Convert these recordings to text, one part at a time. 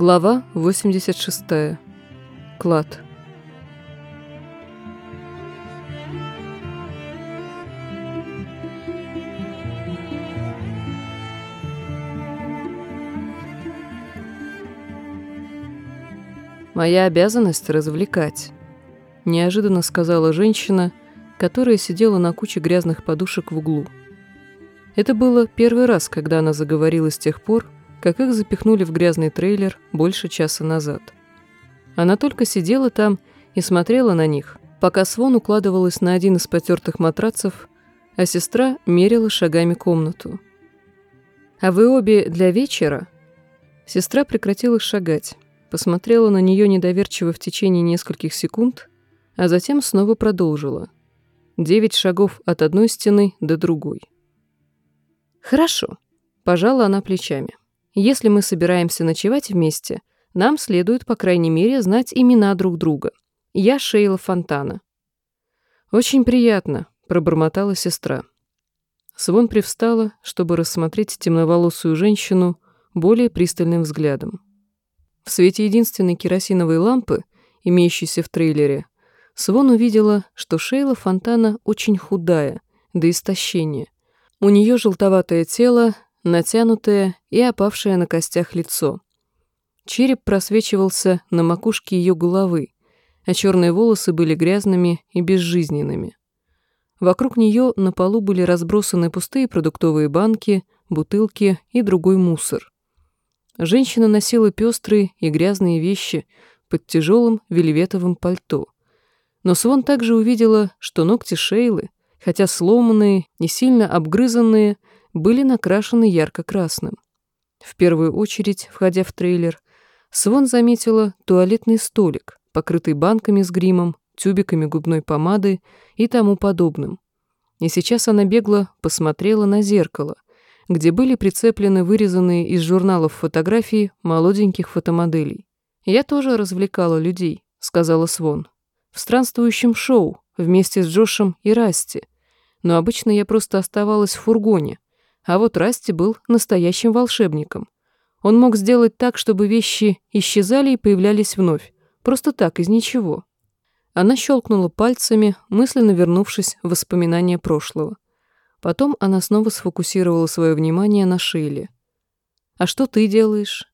Глава 86. Клад. «Моя обязанность — развлекать», — неожиданно сказала женщина, которая сидела на куче грязных подушек в углу. Это было первый раз, когда она заговорила с тех пор, как их запихнули в грязный трейлер больше часа назад. Она только сидела там и смотрела на них, пока Свон укладывалась на один из потертых матрацев, а сестра мерила шагами комнату. «А вы обе для вечера?» Сестра прекратила шагать, посмотрела на нее недоверчиво в течение нескольких секунд, а затем снова продолжила. Девять шагов от одной стены до другой. «Хорошо», — пожала она плечами. Если мы собираемся ночевать вместе, нам следует, по крайней мере, знать имена друг друга. Я Шейла Фонтана». «Очень приятно», — пробормотала сестра. Свон привстала, чтобы рассмотреть темноволосую женщину более пристальным взглядом. В свете единственной керосиновой лампы, имеющейся в трейлере, Свон увидела, что Шейла Фонтана очень худая, до истощения. У нее желтоватое тело, натянутое и опавшее на костях лицо. Череп просвечивался на макушке ее головы, а черные волосы были грязными и безжизненными. Вокруг нее на полу были разбросаны пустые продуктовые банки, бутылки и другой мусор. Женщина носила пестрые и грязные вещи под тяжелым вельветовым пальто. Но Свон также увидела, что ногти Шейлы, хотя сломанные и сильно обгрызанные, были накрашены ярко-красным. В первую очередь, входя в трейлер, Свон заметила туалетный столик, покрытый банками с гримом, тюбиками губной помады и тому подобным. И сейчас она бегло посмотрела на зеркало, где были прицеплены вырезанные из журналов фотографии молоденьких фотомоделей. «Я тоже развлекала людей», — сказала Свон. «В странствующем шоу, вместе с Джошем и Расти. Но обычно я просто оставалась в фургоне, а вот Расти был настоящим волшебником. Он мог сделать так, чтобы вещи исчезали и появлялись вновь. Просто так, из ничего. Она щелкнула пальцами, мысленно вернувшись в воспоминания прошлого. Потом она снова сфокусировала свое внимание на Шейле. «А что ты делаешь?»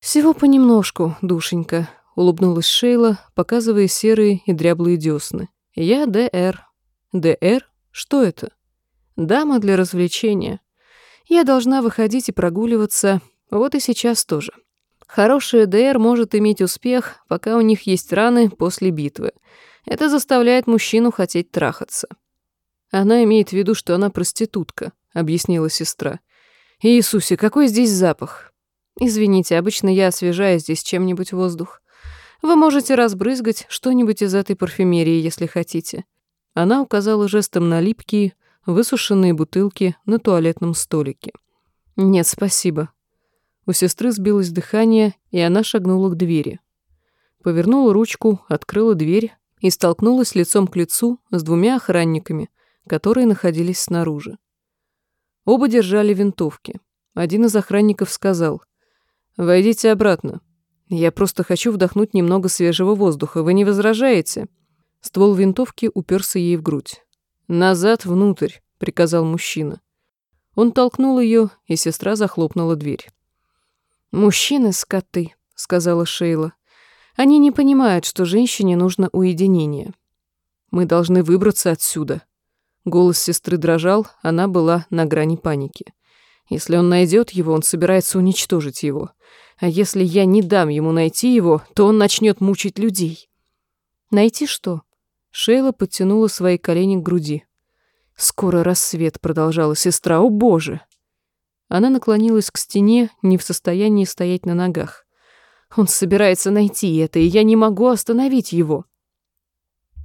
«Всего понемножку, душенька», — улыбнулась Шейла, показывая серые и дряблые десны. «Я ДР». «ДР? Что это?» Дама для развлечения. Я должна выходить и прогуливаться, вот и сейчас тоже. Хорошая ДР может иметь успех, пока у них есть раны после битвы. Это заставляет мужчину хотеть трахаться. Она имеет в виду, что она проститутка, объяснила сестра. Иисусе, какой здесь запах? Извините, обычно я освежаю здесь чем-нибудь воздух. Вы можете разбрызгать что-нибудь из этой парфюмерии, если хотите. Она указала жестом на липкие, высушенные бутылки на туалетном столике. «Нет, спасибо». У сестры сбилось дыхание, и она шагнула к двери. Повернула ручку, открыла дверь и столкнулась лицом к лицу с двумя охранниками, которые находились снаружи. Оба держали винтовки. Один из охранников сказал, «Войдите обратно. Я просто хочу вдохнуть немного свежего воздуха. Вы не возражаете?» Ствол винтовки уперся ей в грудь. «Назад внутрь», — приказал мужчина. Он толкнул ее, и сестра захлопнула дверь. «Мужчины — скоты», — сказала Шейла. «Они не понимают, что женщине нужно уединение. Мы должны выбраться отсюда». Голос сестры дрожал, она была на грани паники. Если он найдет его, он собирается уничтожить его. А если я не дам ему найти его, то он начнет мучить людей. Найти что? Шейла подтянула свои колени к груди. «Скоро рассвет», — продолжала сестра. «О, Боже!» Она наклонилась к стене, не в состоянии стоять на ногах. «Он собирается найти это, и я не могу остановить его».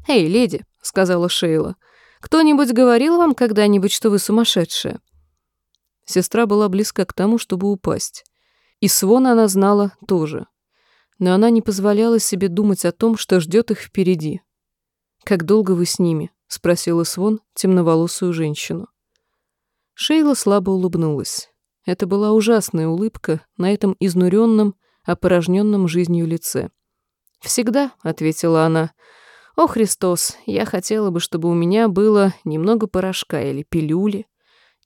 «Эй, леди», — сказала Шейла, — «кто-нибудь говорил вам когда-нибудь, что вы сумасшедшая?» Сестра была близка к тому, чтобы упасть. И Свона она знала тоже. Но она не позволяла себе думать о том, что ждет их впереди. «Как долго вы с ними?» — спросила Свон темноволосую женщину. Шейла слабо улыбнулась. Это была ужасная улыбка на этом изнуренном, опорожненном жизнью лице. «Всегда», — ответила она. «О, Христос, я хотела бы, чтобы у меня было немного порошка или пилюли.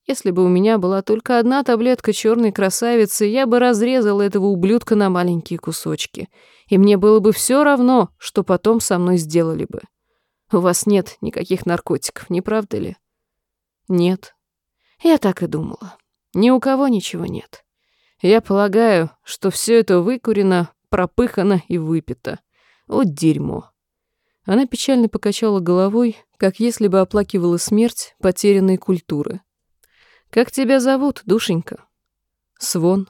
Если бы у меня была только одна таблетка черной красавицы, я бы разрезала этого ублюдка на маленькие кусочки. И мне было бы все равно, что потом со мной сделали бы. У вас нет никаких наркотиков, не правда ли? Нет. Я так и думала. Ни у кого ничего нет. Я полагаю, что все это выкурено, пропыхано и выпито. Вот дерьмо. Она печально покачала головой, как если бы оплакивала смерть потерянной культуры. «Как тебя зовут, душенька?» «Свон».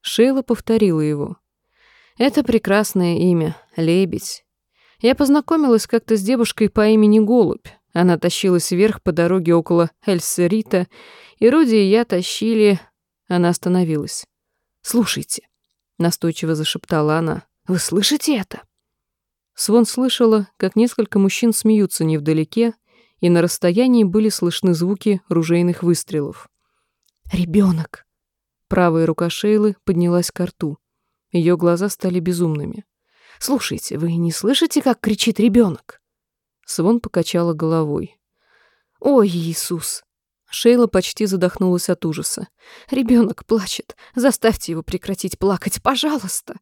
Шейла повторила его. «Это прекрасное имя, Лебедь. Я познакомилась как-то с девушкой по имени Голубь. Она тащилась вверх по дороге около Эльсерита, и Руди и я тащили...» Она остановилась. «Слушайте», — настойчиво зашептала она, — «вы слышите это?» Свон слышала, как несколько мужчин смеются невдалеке, и на расстоянии были слышны звуки ружейных выстрелов. «Ребенок!» Правая рука Шейлы поднялась к рту. Ее глаза стали безумными. «Слушайте, вы не слышите, как кричит ребенок?» Свон покачала головой. «Ой, Иисус!» Шейла почти задохнулась от ужаса. «Ребенок плачет. Заставьте его прекратить плакать, пожалуйста!»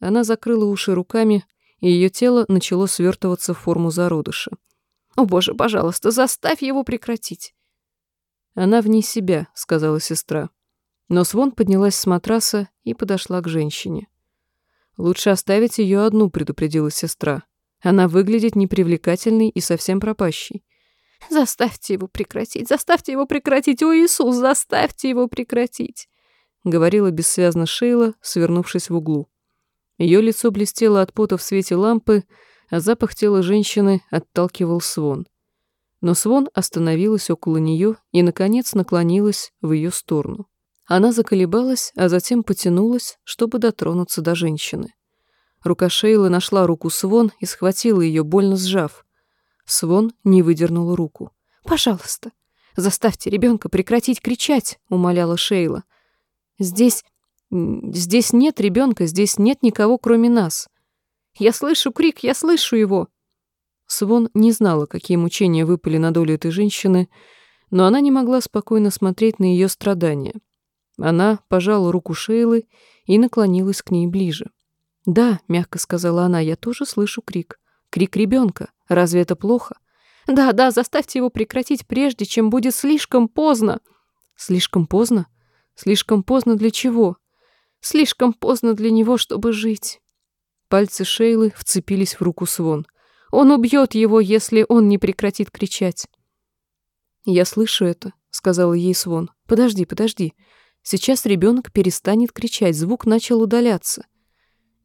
Она закрыла уши руками, и ее тело начало свертываться в форму зародыша. О, боже, пожалуйста, заставь его прекратить. Она вне себя, сказала сестра. Но Свон поднялась с матраса и подошла к женщине. Лучше оставить ее одну, предупредила сестра. Она выглядит непривлекательной и совсем пропащей. «Заставьте его прекратить, заставьте его прекратить, о Иисус, заставьте его прекратить!» — говорила бессвязно Шейла, свернувшись в углу. Ее лицо блестело от пота в свете лампы, а запах тела женщины отталкивал Свон. Но Свон остановилась около нее и, наконец, наклонилась в ее сторону. Она заколебалась, а затем потянулась, чтобы дотронуться до женщины. Рука Шейлы нашла руку Свон и схватила ее, больно сжав. Свон не выдернула руку. «Пожалуйста, заставьте ребенка прекратить кричать», — умоляла Шейла. «Здесь... здесь нет ребенка, здесь нет никого, кроме нас. Я слышу крик, я слышу его!» Свон не знала, какие мучения выпали на долю этой женщины, но она не могла спокойно смотреть на ее страдания. Она пожала руку Шейлы и наклонилась к ней ближе. «Да», — мягко сказала она, — «я тоже слышу крик. Крик ребенка. Разве это плохо?» «Да, да, заставьте его прекратить, прежде чем будет слишком поздно». «Слишком поздно? Слишком поздно для чего?» «Слишком поздно для него, чтобы жить». Пальцы Шейлы вцепились в руку Свон. «Он убьет его, если он не прекратит кричать». «Я слышу это», — сказала ей Свон. «Подожди, подожди. Сейчас ребенок перестанет кричать, звук начал удаляться».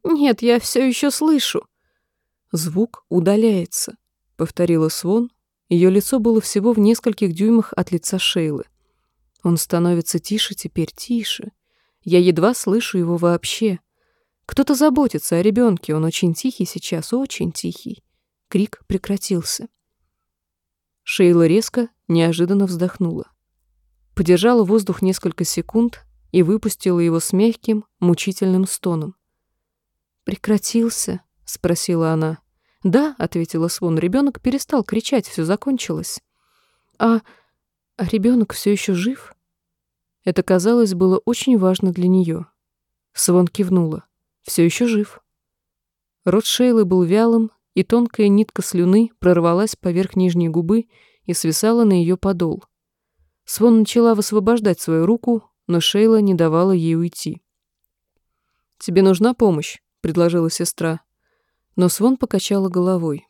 «Нет, я все еще слышу». «Звук удаляется», — повторила Свон. Ее лицо было всего в нескольких дюймах от лица Шейлы. Он становится тише теперь, тише. Я едва слышу его вообще. Кто-то заботится о ребенке, он очень тихий сейчас, очень тихий. Крик прекратился. Шейла резко, неожиданно вздохнула. Подержала воздух несколько секунд и выпустила его с мягким, мучительным стоном. «Прекратился?» — спросила она. «Да», — ответила Свон, — ребенок перестал кричать, все закончилось. «А, а ребенок все еще жив?» Это, казалось, было очень важно для нее. Свон кивнула все еще жив. Рот Шейлы был вялым, и тонкая нитка слюны прорвалась поверх нижней губы и свисала на ее подол. Свон начала высвобождать свою руку, но Шейла не давала ей уйти. «Тебе нужна помощь?» — предложила сестра. Но Свон покачала головой.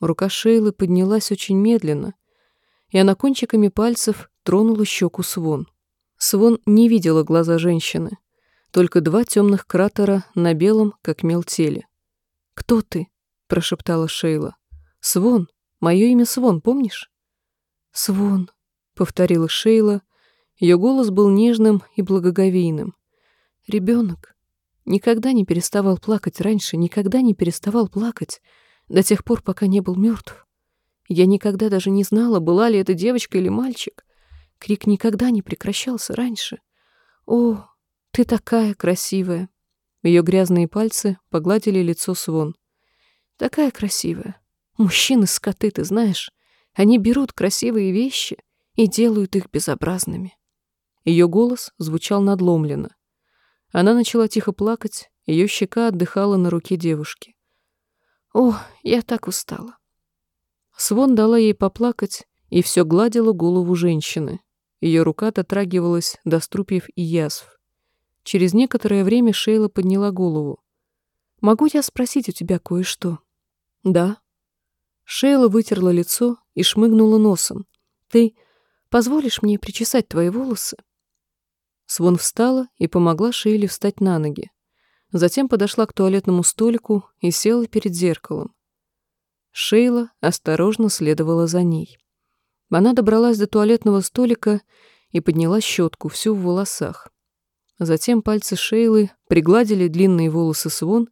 Рука Шейлы поднялась очень медленно, и она кончиками пальцев тронула щеку Свон. Свон не видела глаза женщины только два темных кратера на белом, как мел теле. «Кто ты?» — прошептала Шейла. «Свон. Мое имя Свон, помнишь?» «Свон», — повторила Шейла. Ее голос был нежным и благоговейным. Ребенок никогда не переставал плакать раньше, никогда не переставал плакать до тех пор, пока не был мертв. Я никогда даже не знала, была ли это девочка или мальчик. Крик никогда не прекращался раньше. О, ты такая красивая. Ее грязные пальцы погладили лицо Свон. «Такая красивая. Мужчины скоты, ты знаешь. Они берут красивые вещи и делают их безобразными». Ее голос звучал надломленно. Она начала тихо плакать, ее щека отдыхала на руке девушки. «О, я так устала». Свон дала ей поплакать и все гладила голову женщины. Ее рука дотрагивалась до струпьев и язв. Через некоторое время Шейла подняла голову. «Могу я спросить у тебя кое-что?» «Да». Шейла вытерла лицо и шмыгнула носом. «Ты позволишь мне причесать твои волосы?» Свон встала и помогла Шейле встать на ноги. Затем подошла к туалетному столику и села перед зеркалом. Шейла осторожно следовала за ней. Она добралась до туалетного столика и подняла щетку всю в волосах. Затем пальцы Шейлы пригладили длинные волосы Свон,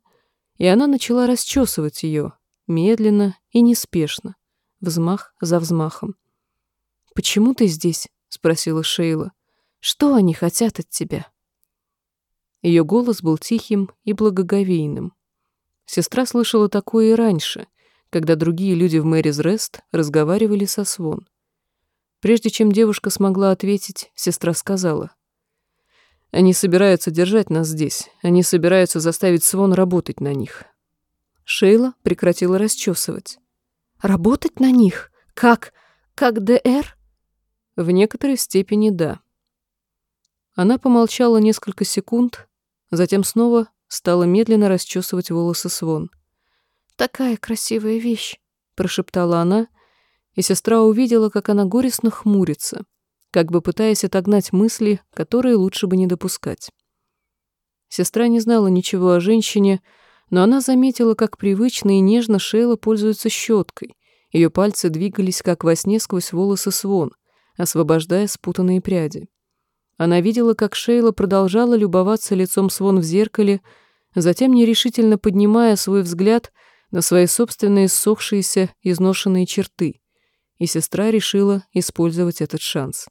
и она начала расчесывать ее, медленно и неспешно, взмах за взмахом. «Почему ты здесь?» — спросила Шейла. Что они хотят от тебя?» Ее голос был тихим и благоговейным. Сестра слышала такое и раньше, когда другие люди в Мэрис Рест разговаривали со Свон. Прежде чем девушка смогла ответить, сестра сказала. «Они собираются держать нас здесь. Они собираются заставить Свон работать на них». Шейла прекратила расчесывать. «Работать на них? Как? Как ДР?» «В некоторой степени да». Она помолчала несколько секунд, затем снова стала медленно расчесывать волосы Свон. «Такая красивая вещь», — прошептала она, и сестра увидела, как она горестно хмурится, как бы пытаясь отогнать мысли, которые лучше бы не допускать. Сестра не знала ничего о женщине, но она заметила, как привычно и нежно Шейла пользуется щеткой. Ее пальцы двигались, как во сне, сквозь волосы Свон, освобождая спутанные пряди. Она видела, как Шейла продолжала любоваться лицом Свон в зеркале, затем нерешительно поднимая свой взгляд на свои собственные ссохшиеся, изношенные черты, и сестра решила использовать этот шанс.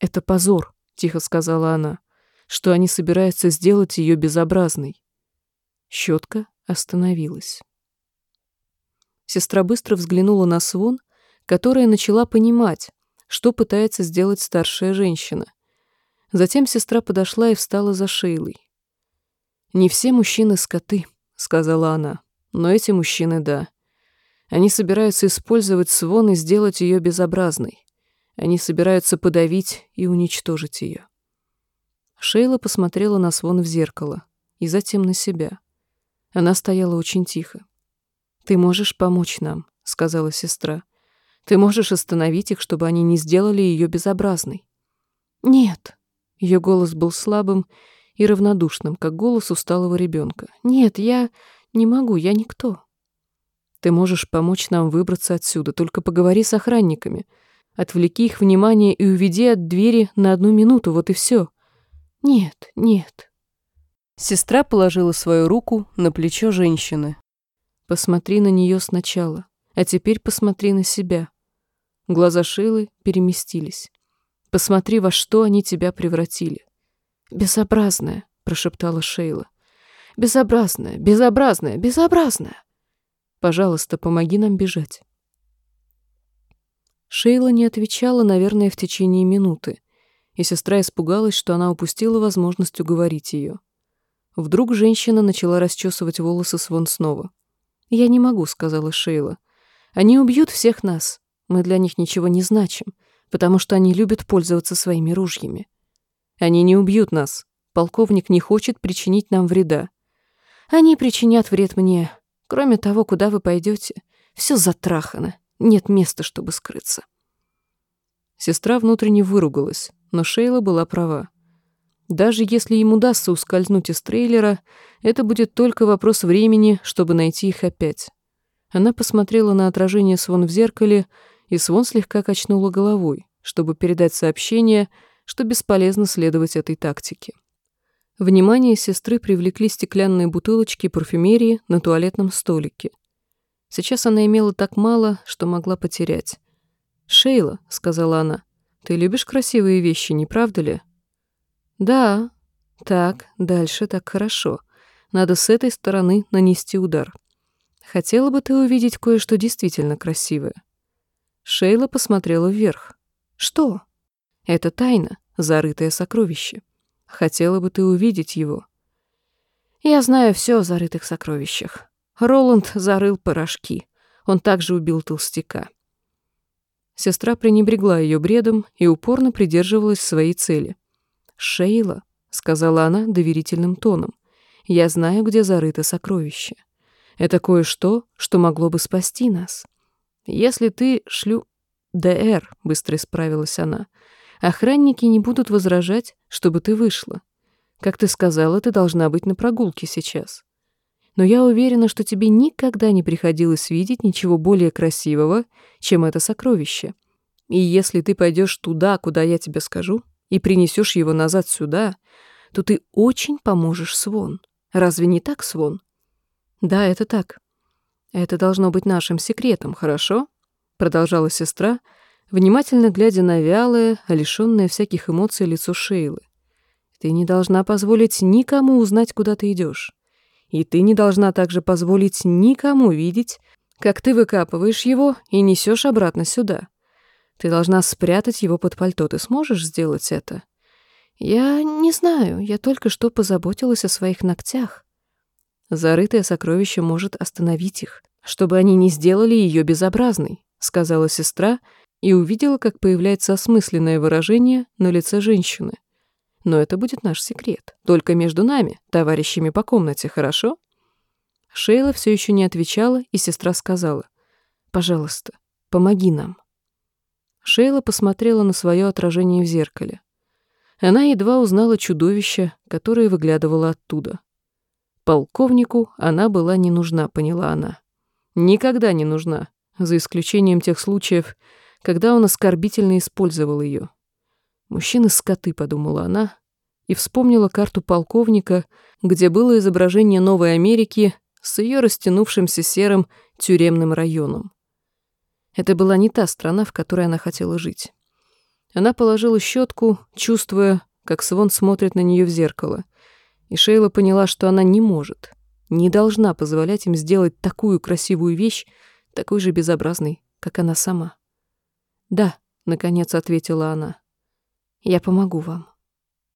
«Это позор», — тихо сказала она, — «что они собираются сделать ее безобразной». Щетка остановилась. Сестра быстро взглянула на Свон, которая начала понимать, что пытается сделать старшая женщина. Затем сестра подошла и встала за Шейлой. «Не все мужчины скоты», — сказала она, — «но эти мужчины — да. Они собираются использовать Свон и сделать ее безобразной. Они собираются подавить и уничтожить ее». Шейла посмотрела на Свон в зеркало и затем на себя. Она стояла очень тихо. «Ты можешь помочь нам», — сказала сестра. «Ты можешь остановить их, чтобы они не сделали ее безобразной». «Нет», ее голос был слабым и равнодушным, как голос усталого ребенка. «Нет, я не могу, я никто». «Ты можешь помочь нам выбраться отсюда, только поговори с охранниками. Отвлеки их внимание и уведи от двери на одну минуту, вот и все». «Нет, нет». Сестра положила свою руку на плечо женщины. «Посмотри на нее сначала, а теперь посмотри на себя». Глаза Шилы переместились. Посмотри, во что они тебя превратили. Безобразная, прошептала Шейла. Безобразная, безобразная, безобразная. Пожалуйста, помоги нам бежать. Шейла не отвечала, наверное, в течение минуты, и сестра испугалась, что она упустила возможность уговорить ее. Вдруг женщина начала расчесывать волосы Свон снова. «Я не могу», — сказала Шейла. «Они убьют всех нас. Мы для них ничего не значим потому что они любят пользоваться своими ружьями. Они не убьют нас. Полковник не хочет причинить нам вреда. Они причинят вред мне. Кроме того, куда вы пойдете, все затрахано. Нет места, чтобы скрыться. Сестра внутренне выругалась, но Шейла была права. Даже если им удастся ускользнуть из трейлера, это будет только вопрос времени, чтобы найти их опять. Она посмотрела на отражение Свон в зеркале и Свон слегка качнула головой, чтобы передать сообщение, что бесполезно следовать этой тактике. Внимание сестры привлекли стеклянные бутылочки парфюмерии на туалетном столике. Сейчас она имела так мало, что могла потерять. «Шейла», — сказала она, — «ты любишь красивые вещи, не правда ли?» «Да. Так, дальше так хорошо. Надо с этой стороны нанести удар. Хотела бы ты увидеть кое-что действительно красивое. Шейла посмотрела вверх. Что? Это тайна, зарытое сокровище. Хотела бы ты увидеть его. Я знаю все о зарытых сокровищах. Роланд зарыл порошки. Он также убил толстяка. Сестра пренебрегла ее бредом и упорно придерживалась своей цели. «Шейла», — сказала она доверительным тоном, — «я знаю, где зарыто сокровище. Это кое-что, что могло бы спасти нас. Если ты шлю...» «ДР», — быстро исправилась она, — «охранники не будут возражать, чтобы ты вышла. Как ты сказала, ты должна быть на прогулке сейчас. Но я уверена, что тебе никогда не приходилось видеть ничего более красивого, чем это сокровище. И если ты пойдешь туда, куда я тебе скажу, и принесешь его назад сюда, то ты очень поможешь Свон. Разве не так, Свон? Да, это так. Это должно быть нашим секретом, хорошо? Продолжала сестра, внимательно глядя на вялое, лишённое всяких эмоций лицо Шейлы. Ты не должна позволить никому узнать, куда ты идешь. И ты не должна также позволить никому видеть, как ты выкапываешь его и несешь обратно сюда. Ты должна спрятать его под пальто. Ты сможешь сделать это? Я не знаю. Я только что позаботилась о своих ногтях. Зарытое сокровище может остановить их, чтобы они не сделали ее безобразной, сказала сестра и увидела, как появляется осмысленное выражение на лице женщины. Но это будет наш секрет. Только между нами, товарищами по комнате, хорошо?» Шейла все еще не отвечала, и сестра сказала, «Пожалуйста, помоги нам». Шейла посмотрела на свое отражение в зеркале. Она едва узнала чудовище, которое выглядывало оттуда. Полковнику она была не нужна, поняла она. Никогда не нужна, за исключением тех случаев, когда он оскорбительно использовал ее. «Мужчины-скоты», — подумала она, и вспомнила карту полковника, где было изображение Новой Америки с ее растянувшимся серым тюремным районом. Это была не та страна, в которой она хотела жить. Она положила щетку, чувствуя, как Свон смотрит на нее в зеркало, и Шейла поняла, что она не может, не должна позволять им сделать такую красивую вещь, такой же безобразной, как она сама. «Да», — наконец ответила она, — «я помогу вам».